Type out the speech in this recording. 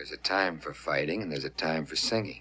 There's a time for fighting and there's a time for singing.